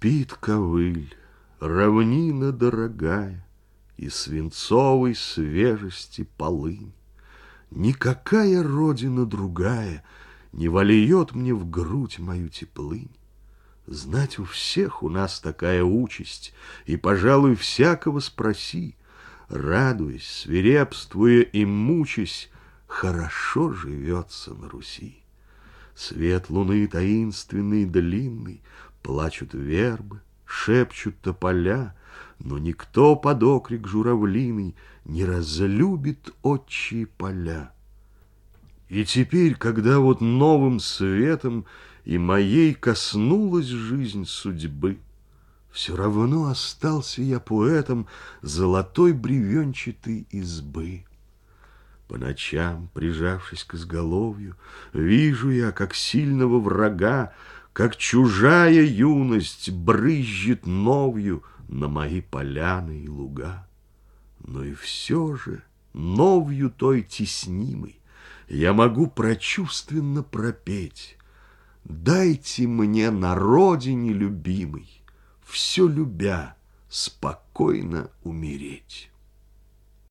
Спит ковыль, равнина дорогая, И свинцовой свежести полынь. Никакая родина другая Не вольет мне в грудь мою теплынь. Знать у всех у нас такая участь, И, пожалуй, всякого спроси, Радуясь, свирепствуя и мучаясь, Хорошо живется на Руси. Свет луны таинственный, длинный, Плачут вербы, шепчут тополя, Но никто под окрик журавлиный Не разлюбит отчие поля. И теперь, когда вот новым светом И моей коснулась жизнь судьбы, Все равно остался я поэтом Золотой бревенчатой избы. По ночам, прижавшись к изголовью, Вижу я, как сильного врага, Как чужая юность брызжет новью На мои поляны и луга. Но и все же новью той теснимой Я могу прочувственно пропеть Дайте мне на родине любимой, Все любя, спокойно умереть.